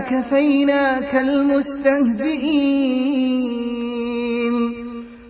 كفيناك المستهزئين.